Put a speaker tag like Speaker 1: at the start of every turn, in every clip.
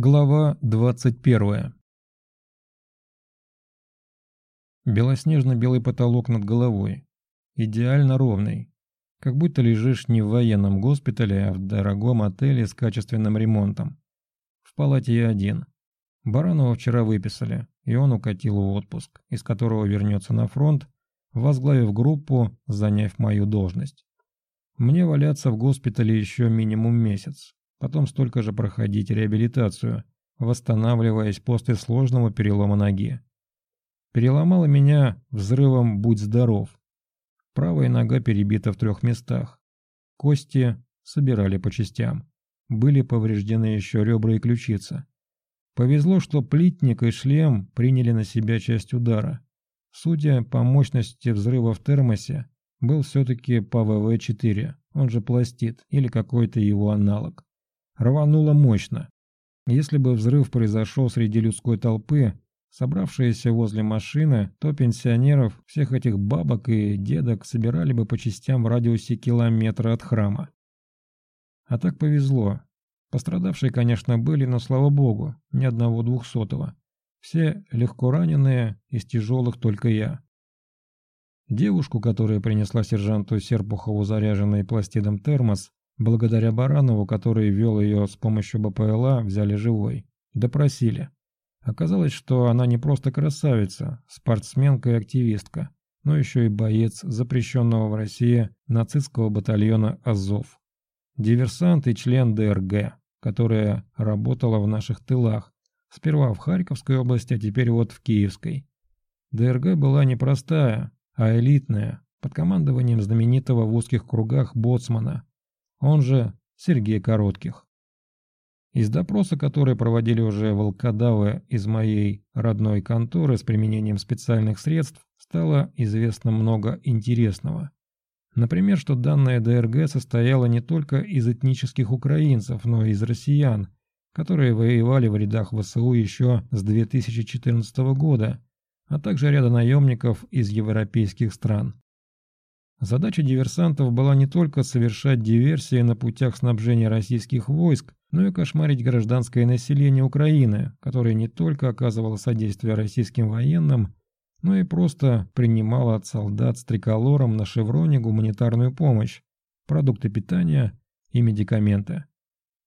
Speaker 1: Глава 21 Белоснежно-белый потолок над головой. Идеально ровный. Как будто лежишь не в военном госпитале, а в дорогом отеле с качественным ремонтом. В палате я один. Баранова вчера выписали, и он укатил в отпуск, из которого вернется на фронт, возглавив группу, заняв мою должность. Мне валяться в госпитале еще минимум месяц, потом столько же проходить реабилитацию, восстанавливаясь после сложного перелома ноги. Переломало меня взрывом «Будь здоров». Правая нога перебита в трех местах. Кости собирали по частям. Были повреждены еще ребра и ключица. Повезло, что плитник и шлем приняли на себя часть удара. Судя по мощности взрыва в термосе, был все-таки ПВВ-4, он же пластид или какой-то его аналог. Рвануло мощно. Если бы взрыв произошел среди людской толпы, собравшиеся возле машины, то пенсионеров, всех этих бабок и дедок собирали бы по частям в радиусе километра от храма. А так повезло. Пострадавшие, конечно, были, но, слава богу, ни одного двухсотого. Все легко раненые, из тяжелых только я. Девушку, которая принесла сержанту Серпухову заряженный пластидом термос, благодаря Баранову, который вел ее с помощью БПЛА, взяли живой. Допросили. Оказалось, что она не просто красавица, спортсменка и активистка, но еще и боец запрещенного в России нацистского батальона «Азов». Диверсант и член ДРГ, которая работала в наших тылах, сперва в Харьковской области, а теперь вот в Киевской. ДРГ была непростая, а элитная, под командованием знаменитого в узких кругах боцмана, он же Сергей Коротких. Из допроса, который проводили уже волкодавы из моей родной конторы с применением специальных средств, стало известно много интересного. Например, что данная ДРГ состояла не только из этнических украинцев, но и из россиян, которые воевали в рядах ВСУ еще с 2014 года а также ряда наемников из европейских стран. Задача диверсантов была не только совершать диверсии на путях снабжения российских войск, но и кошмарить гражданское население Украины, которое не только оказывало содействие российским военным, но и просто принимало от солдат с триколором на шевроне гуманитарную помощь, продукты питания и медикаменты.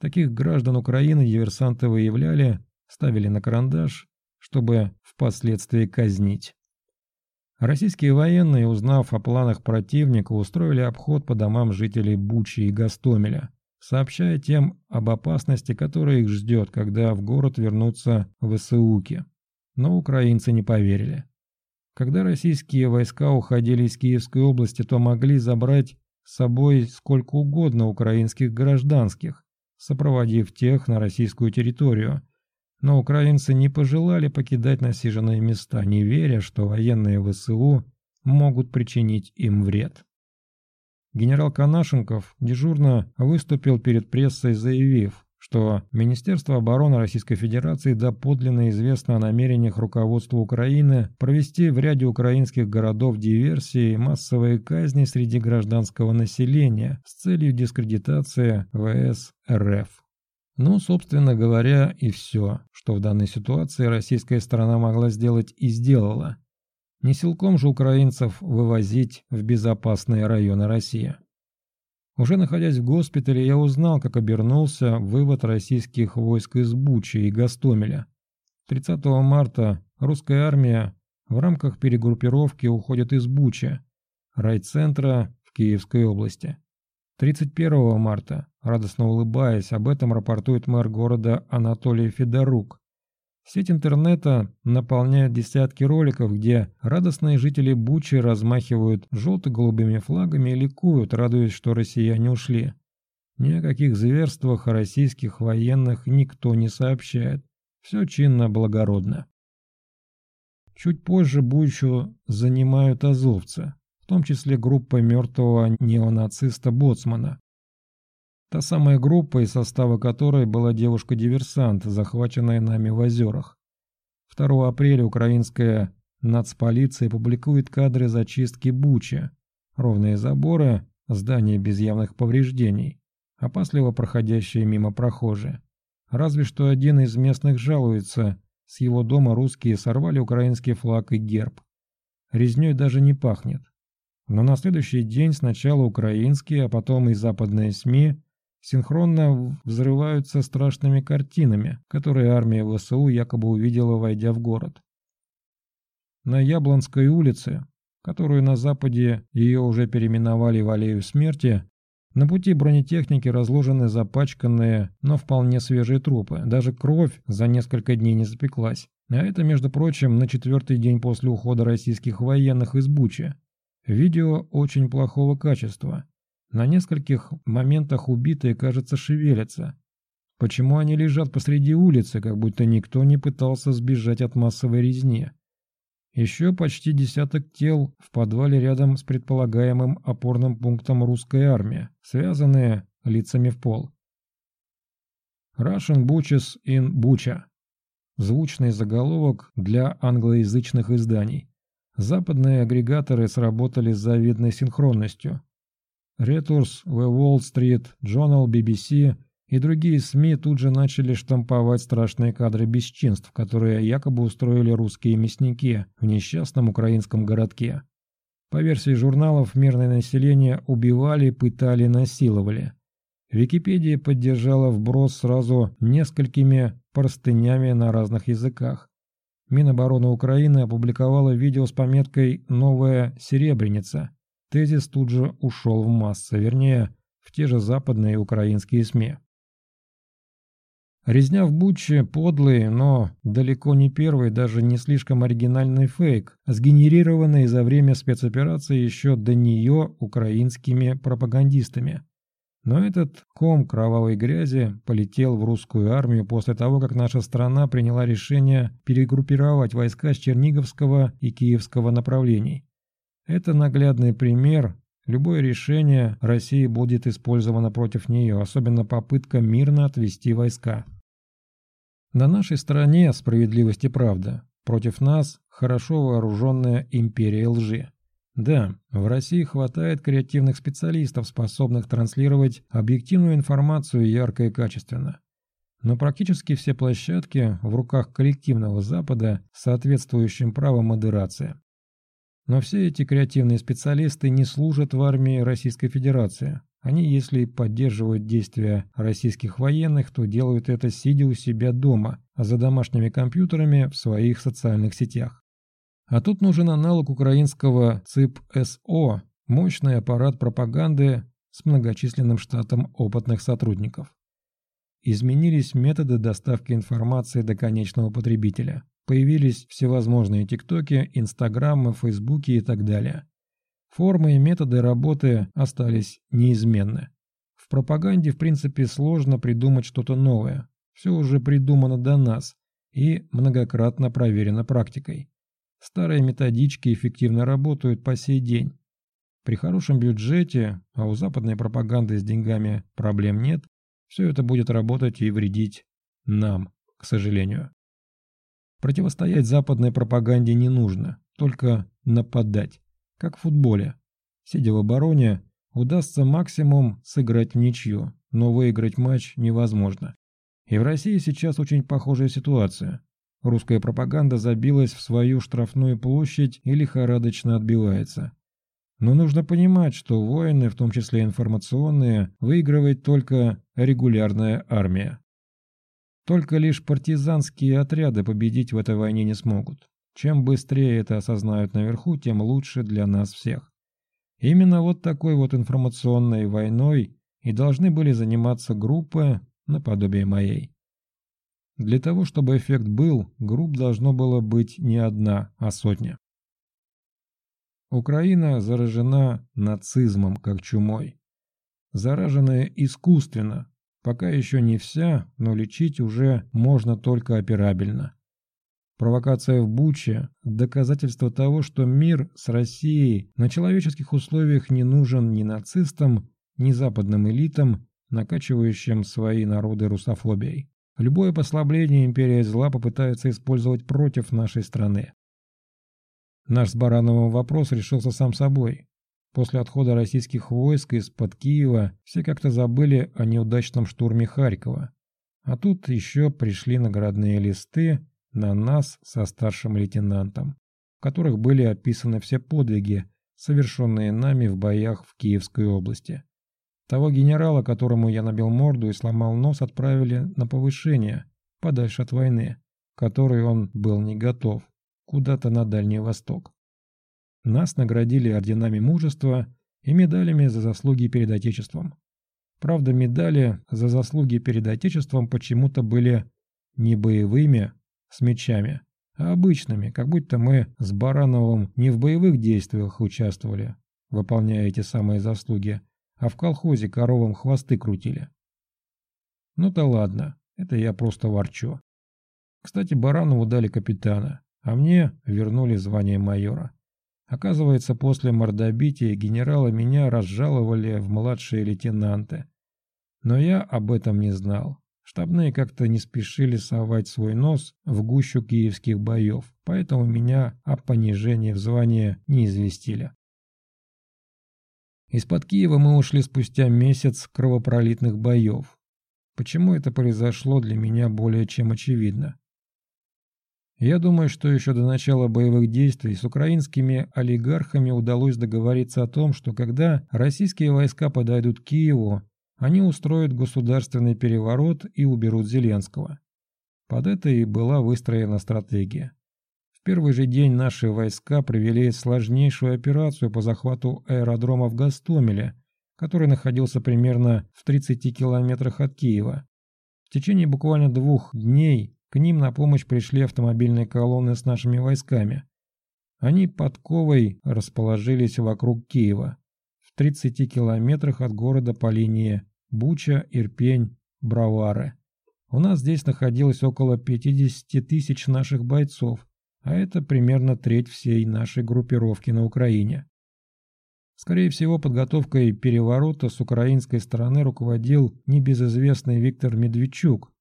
Speaker 1: Таких граждан Украины диверсанты выявляли, ставили на карандаш чтобы впоследствии казнить. Российские военные, узнав о планах противника, устроили обход по домам жителей Бучи и Гастомеля, сообщая тем об опасности, которая их ждет, когда в город вернутся ВСУки. Но украинцы не поверили. Когда российские войска уходили из Киевской области, то могли забрать с собой сколько угодно украинских гражданских, сопроводив тех на российскую территорию – но украинцы не пожелали покидать насиженные места, не веря, что военные ВСУ могут причинить им вред. Генерал Канашенков дежурно выступил перед прессой, заявив, что Министерство обороны Российской Федерации доподлинно известно о намерениях руководства Украины провести в ряде украинских городов диверсии и массовые казни среди гражданского населения с целью дискредитации ВС РФ. Ну, собственно говоря, и все, что в данной ситуации российская сторона могла сделать и сделала. Не силком же украинцев вывозить в безопасные районы России. Уже находясь в госпитале, я узнал, как обернулся вывод российских войск из Бучи и Гастомеля. 30 марта русская армия в рамках перегруппировки уходит из Бучи, райцентра в Киевской области. 31 марта, радостно улыбаясь, об этом рапортует мэр города Анатолий Федорук. Сеть интернета наполняет десятки роликов, где радостные жители Бучи размахивают желто-голубыми флагами и ликуют, радуясь, что россияне ушли. Ни о каких зверствах российских военных никто не сообщает. Все чинно-благородно. Чуть позже Бучу занимают азовцы в том числе группа мертвого неонациста Боцмана. Та самая группа, из состава которой была девушка-диверсант, захваченная нами в озерах. 2 апреля украинская нацполиция публикует кадры зачистки Бучи, ровные заборы, здания без явных повреждений, опасливо проходящие мимо прохожие. Разве что один из местных жалуется, с его дома русские сорвали украинский флаг и герб. Резней даже не пахнет. Но на следующий день сначала украинские, а потом и западные СМИ синхронно взрываются страшными картинами, которые армия ВСУ якобы увидела, войдя в город. На Яблонской улице, которую на западе ее уже переименовали в Аллею Смерти, на пути бронетехники разложены запачканные, но вполне свежие трупы. Даже кровь за несколько дней не запеклась. А это, между прочим, на четвертый день после ухода российских военных из Бучи. Видео очень плохого качества. На нескольких моментах убитые, кажется, шевелятся. Почему они лежат посреди улицы, как будто никто не пытался сбежать от массовой резни? Еще почти десяток тел в подвале рядом с предполагаемым опорным пунктом русской армии, связанные лицами в пол. Russian Butches in Bucha. Звучный заголовок для англоязычных изданий. Западные агрегаторы сработали с завидной синхронностью. Reuters, The Wall Street Journal, BBC и другие СМИ тут же начали штамповать страшные кадры бесчинств, которые якобы устроили русские мясники в несчастном украинском городке. По версии журналов, мирное население убивали, пытали, насиловали. Википедия поддержала вброс сразу несколькими простынями на разных языках. Минобороны Украины опубликовала видео с пометкой «Новая Серебряница». Тезис тут же ушел в массы, вернее, в те же западные украинские СМИ. Резня в Буче – подлый, но далеко не первый, даже не слишком оригинальный фейк, сгенерированный за время спецоперации еще до нее украинскими пропагандистами. Но этот ком кровавой грязи полетел в русскую армию после того, как наша страна приняла решение перегруппировать войска с Черниговского и Киевского направлений. Это наглядный пример. Любое решение России будет использовано против нее, особенно попытка мирно отвести войска. На нашей стороне справедливость и правда. Против нас хорошо вооруженная империя лжи. Да, в России хватает креативных специалистов, способных транслировать объективную информацию ярко и качественно. Но практически все площадки в руках коллективного Запада с соответствующим правом модерации. Но все эти креативные специалисты не служат в армии Российской Федерации. Они, если поддерживают действия российских военных, то делают это сидя у себя дома, а за домашними компьютерами в своих социальных сетях. А тут нужен аналог украинского ЦИП-СО, мощный аппарат пропаганды с многочисленным штатом опытных сотрудников. Изменились методы доставки информации до конечного потребителя. Появились всевозможные тиктоки, инстаграмы, фейсбуки и так далее. Формы и методы работы остались неизменны. В пропаганде, в принципе, сложно придумать что-то новое. Все уже придумано до нас и многократно проверено практикой. Старые методички эффективно работают по сей день. При хорошем бюджете, а у западной пропаганды с деньгами проблем нет, все это будет работать и вредить нам, к сожалению. Противостоять западной пропаганде не нужно, только нападать, как в футболе. Сидя в обороне, удастся максимум сыграть в ничью, но выиграть матч невозможно. И в России сейчас очень похожая ситуация. Русская пропаганда забилась в свою штрафную площадь и лихорадочно отбивается. Но нужно понимать, что войны, в том числе информационные, выигрывает только регулярная армия. Только лишь партизанские отряды победить в этой войне не смогут. Чем быстрее это осознают наверху, тем лучше для нас всех. Именно вот такой вот информационной войной и должны были заниматься группы наподобие моей. Для того, чтобы эффект был, групп должно было быть не одна, а сотня. Украина заражена нацизмом, как чумой. Зараженная искусственно, Пока еще не вся, но лечить уже можно только операбельно. Провокация в Буче – доказательство того, что мир с Россией на человеческих условиях не нужен ни нацистам, ни западным элитам, накачивающим свои народы русофобией. Любое послабление империя зла попытается использовать против нашей страны. Наш с Барановым вопрос решился сам собой. После отхода российских войск из-под Киева все как-то забыли о неудачном штурме Харькова. А тут еще пришли наградные листы на нас со старшим лейтенантом, в которых были описаны все подвиги, совершенные нами в боях в Киевской области. Того генерала, которому я набил морду и сломал нос, отправили на повышение, подальше от войны, которой он был не готов, куда-то на Дальний Восток. Нас наградили орденами мужества и медалями за заслуги перед Отечеством. Правда, медали за заслуги перед Отечеством почему-то были не боевыми, с мечами, а обычными, как будто мы с Барановым не в боевых действиях участвовали, выполняя эти самые заслуги, а в колхозе коровам хвосты крутили. Ну да ладно, это я просто ворчу. Кстати, Баранову дали капитана, а мне вернули звание майора. Оказывается, после мордобития генерала меня разжаловали в младшие лейтенанты. Но я об этом не знал. Штабные как-то не спешили совать свой нос в гущу киевских боев, поэтому меня о понижении в звании не известили. Из-под Киева мы ушли спустя месяц кровопролитных боев. Почему это произошло, для меня более чем очевидно. Я думаю, что еще до начала боевых действий с украинскими олигархами удалось договориться о том, что когда российские войска подойдут к Киеву, они устроят государственный переворот и уберут Зеленского. Под это и была выстроена стратегия. Первый же день наши войска провели сложнейшую операцию по захвату аэродрома в Гастомеле, который находился примерно в 30 километрах от Киева. В течение буквально двух дней к ним на помощь пришли автомобильные колонны с нашими войсками. Они подковой расположились вокруг Киева, в 30 километрах от города по линии Буча, Ирпень, Бравары. У нас здесь находилось около 50 тысяч наших бойцов, а это примерно треть всей нашей группировки на Украине. Скорее всего, подготовкой переворота с украинской стороны руководил небезызвестный Виктор Медведчук,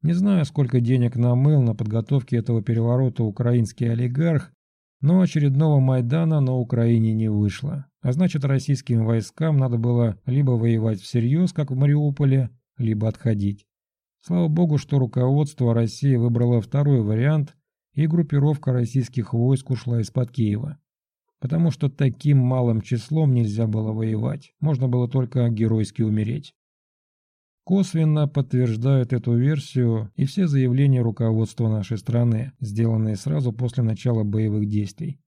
Speaker 1: не знаю, сколько денег намыл на подготовке этого переворота украинский олигарх, но очередного Майдана на Украине не вышло. А значит, российским войскам надо было либо воевать всерьез, как в Мариуполе, либо отходить. Слава богу, что руководство России выбрало второй вариант, и группировка российских войск ушла из-под Киева. Потому что таким малым числом нельзя было воевать, можно было только геройски умереть. Косвенно подтверждают эту версию и все заявления руководства нашей страны, сделанные сразу после начала боевых действий.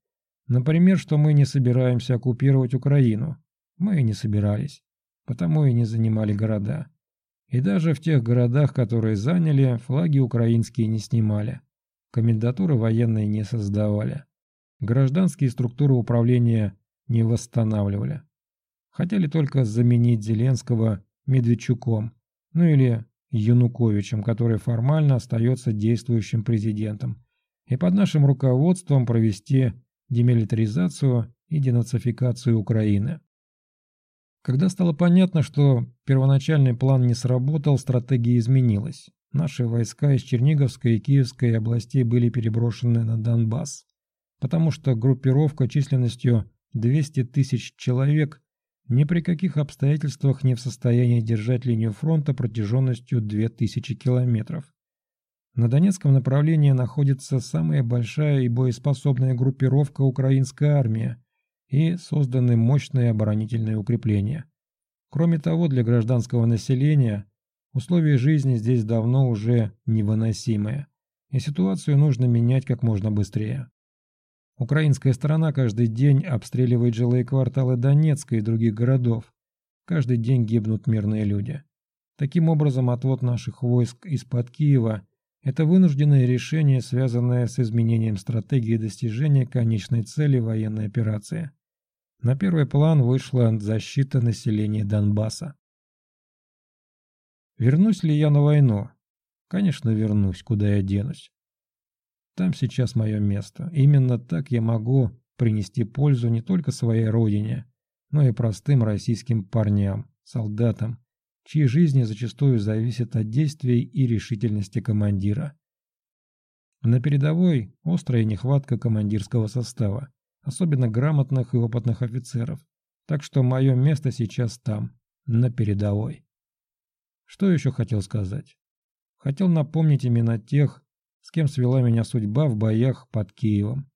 Speaker 1: Например, что мы не собираемся оккупировать Украину. Мы и не собирались, потому и не занимали города. И даже в тех городах, которые заняли, флаги украинские не снимали. Комендатуры военные не создавали. Гражданские структуры управления не восстанавливали. Хотели только заменить Зеленского Медведчуком – ну или Януковичем, который формально остается действующим президентом, и под нашим руководством провести демилитаризацию и денацификацию Украины. Когда стало понятно, что первоначальный план не сработал, стратегия изменилась. Наши войска из Черниговской и Киевской областей были переброшены на Донбасс, потому что группировка численностью 200 тысяч человек ни при каких обстоятельствах не в состоянии держать линию фронта протяженностью 2000 километров. На Донецком направлении находится самая большая и боеспособная группировка украинской армии и созданы мощные оборонительные укрепления. Кроме того, для гражданского населения условия жизни здесь давно уже невыносимые, и ситуацию нужно менять как можно быстрее. Украинская сторона каждый день обстреливает жилые кварталы Донецка и других городов. Каждый день гибнут мирные люди. Таким образом, отвод наших войск из-под Киева – это вынужденное решение, связанное с изменением стратегии достижения конечной цели военной операции. На первый план вышла защита населения Донбасса. Вернусь ли я на войну? Конечно, вернусь, куда я денусь. Там сейчас мое место. Именно так я могу принести пользу не только своей родине, но и простым российским парням, солдатам, чьи жизни зачастую зависят от действий и решительности командира. На передовой острая нехватка командирского состава, особенно грамотных и опытных офицеров, так что мое место сейчас там, на передовой. Что еще хотел сказать? хотел напомнить именно тех, с кем свела меня судьба в боях под Киевом.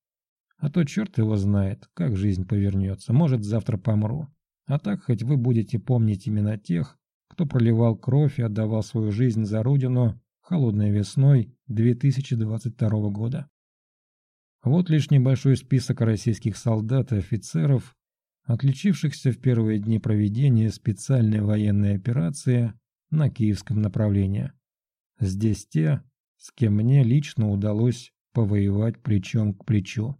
Speaker 1: А то черт его знает, как жизнь повернется, может завтра помру. А так хоть вы будете помнить именно тех, кто проливал кровь и отдавал свою жизнь за родину холодной весной 2022 года. Вот лишь небольшой список российских солдат и офицеров, отличившихся в первые дни проведения специальной военной операции на киевском направлении. Здесь те, с кем мне лично удалось повоевать плечом к плечу.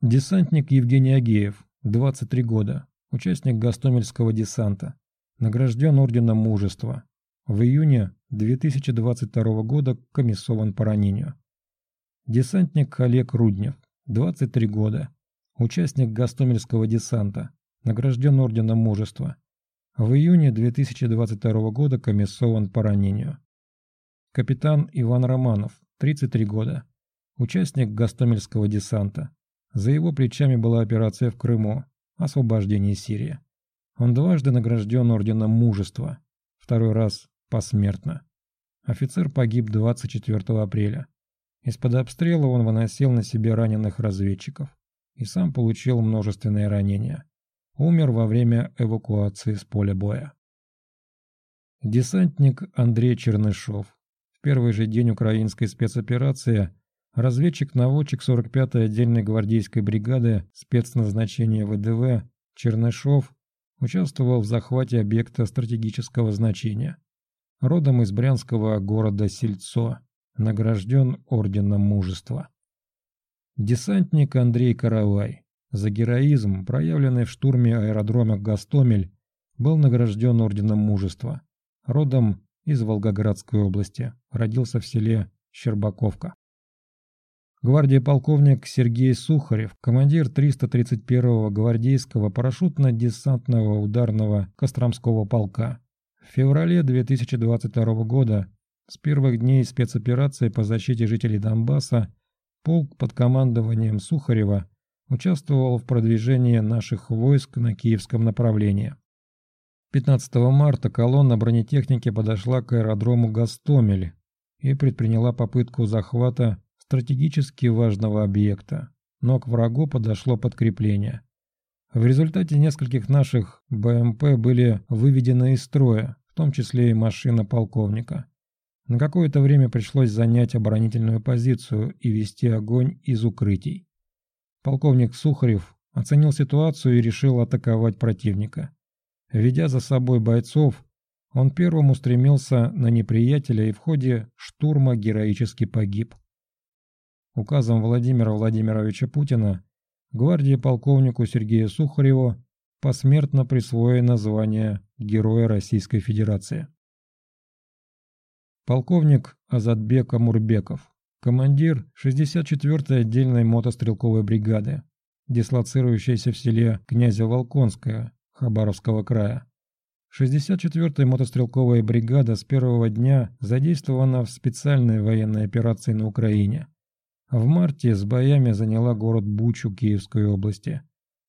Speaker 1: Десантник Евгений Агеев, 23 года, участник Гастомельского десанта, награжден Орденом Мужества. В июне 2022 года комиссован по ранению. Десантник Олег Руднев, 23 года, участник Гастомельского десанта, награжден Орденом Мужества. В июне 2022 года комиссован по ранению. Капитан Иван Романов, 33 года, участник Гастомельского десанта. За его плечами была операция в Крыму, освобождение Сирии. Он дважды награжден Орденом Мужества, второй раз посмертно. Офицер погиб 24 апреля. Из-под обстрела он выносил на себе раненых разведчиков и сам получил множественные ранения. Умер во время эвакуации с поля боя. Десантник Андрей Чернышов. В первый же день украинской спецоперации разведчик-наводчик 45-й отдельной гвардейской бригады спецназначения ВДВ Чернышов участвовал в захвате объекта стратегического значения. Родом из брянского города Сельцо награжден Орденом Мужества. Десантник Андрей Каравай за героизм, проявленный в штурме аэродрома Гастомель, был награжден Орденом Мужества. Родом из Волгоградской области, родился в селе Щербаковка. Гвардии полковник Сергей Сухарев, командир 331-го гвардейского парашютно-десантного ударного Костромского полка. В феврале 2022 года с первых дней спецоперации по защите жителей Донбасса полк под командованием Сухарева участвовал в продвижении наших войск на киевском направлении. 15 марта колонна бронетехники подошла к аэродрому Гастомель и предприняла попытку захвата стратегически важного объекта, но к врагу подошло подкрепление. В результате нескольких наших БМП были выведены из строя, в том числе и машина полковника. На какое-то время пришлось занять оборонительную позицию и вести огонь из укрытий. Полковник Сухарев оценил ситуацию и решил атаковать противника. Ведя за собой бойцов, он первым устремился на неприятеля и в ходе штурма героически погиб. Указом Владимира Владимировича Путина гвардии полковнику Сергею Сухареву посмертно присвоено звание Героя Российской Федерации. Полковник Азатбек Амурбеков, командир 64-й отдельной мотострелковой бригады, дислоцирующейся в селе Князя Волконское Хабаровского края. 64-я мотострелковая бригада с первого дня задействована в специальной военной операции на Украине. В марте с боями заняла город Бучу Киевской области.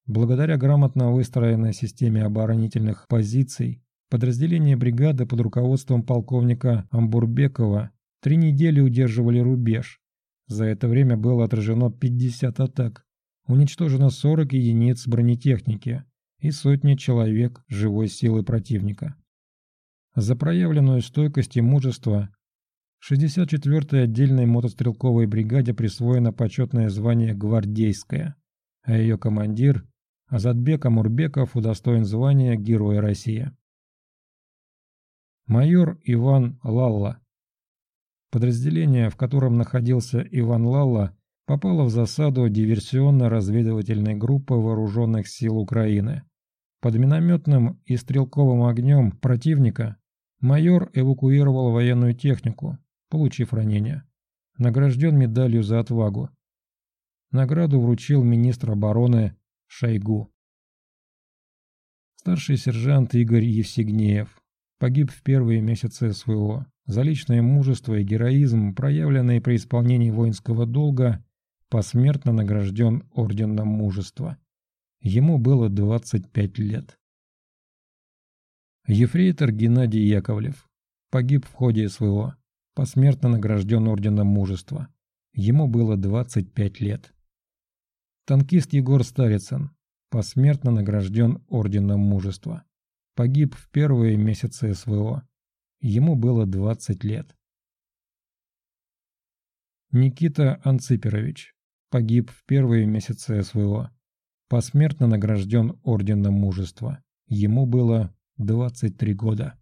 Speaker 1: Благодаря грамотно выстроенной системе оборонительных позиций Подразделения бригады под руководством полковника Амбурбекова три недели удерживали рубеж. За это время было отражено 50 атак, уничтожено 40 единиц бронетехники и сотни человек живой силы противника. За проявленную стойкость и мужество 64-й отдельной мотострелковой бригаде присвоено почетное звание «Гвардейская», а ее командир Азатбек Амурбеков удостоен звания Героя России. Майор Иван Лалла. Подразделение, в котором находился Иван Лалла, попало в засаду диверсионно-разведывательной группы вооруженных сил Украины. Под минометным и стрелковым огнем противника майор эвакуировал военную технику, получив ранение. Награжден медалью за отвагу. Награду вручил министр обороны Шойгу. Старший сержант Игорь Евсигнеев погиб в первые месяцы СВО. За личное мужество и героизм, проявленные при исполнении воинского долга, посмертно награжден Орденом Мужества. Ему было 25 лет. Ефрейтор Геннадий Яковлев. Погиб в ходе СВО. Посмертно награжден Орденом Мужества. Ему было 25 лет. Танкист Егор Старицын. Посмертно награжден Орденом Мужества. Погиб в первые месяцы СВО. Ему было 20 лет. Никита Анциперович. Погиб в первые месяцы СВО. Посмертно награжден Орденом Мужества. Ему было 23 года.